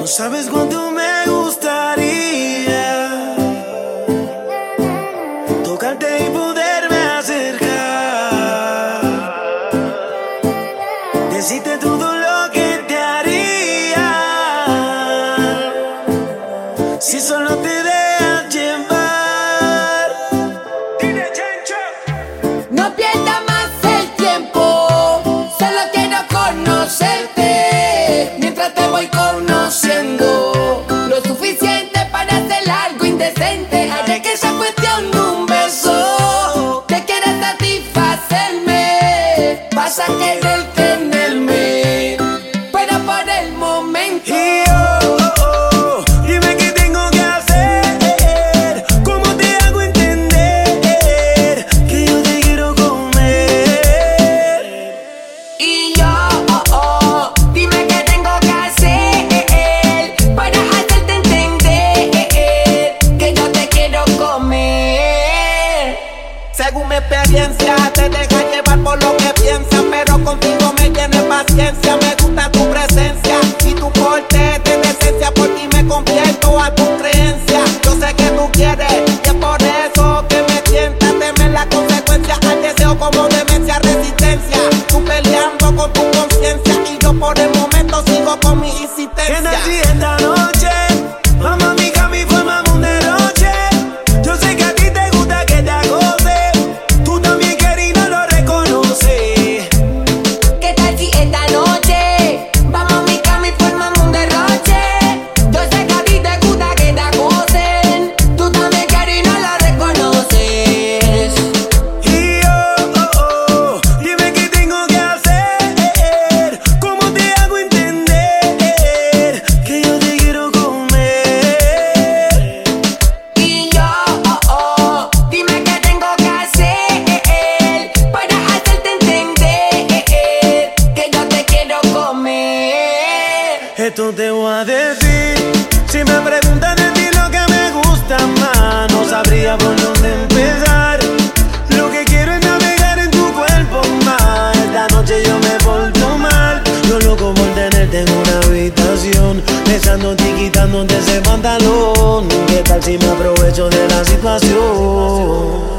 No sabes cuánto me gustaría tocarte y poderme acercar. Decirte todo lo que te haría si solo te dejas llevar. No pienses sé Tú peleando con tu conciencia. Y yo por el momento sigo con mi insistencia. Esto te voy a decir. Si me preguntas de ti lo que me gusta más, no sabría por dónde empezar. Lo que quiero es navegar en tu cuerpo más. Esta noche yo me porto mal. Yo loco por tenerte en una habitación. Besándote y quitándote ese pantalón. ¿Qué tal si me aprovecho de la situación?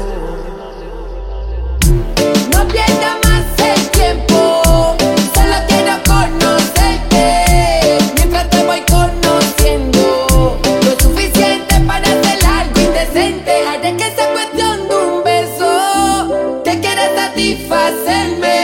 hacerme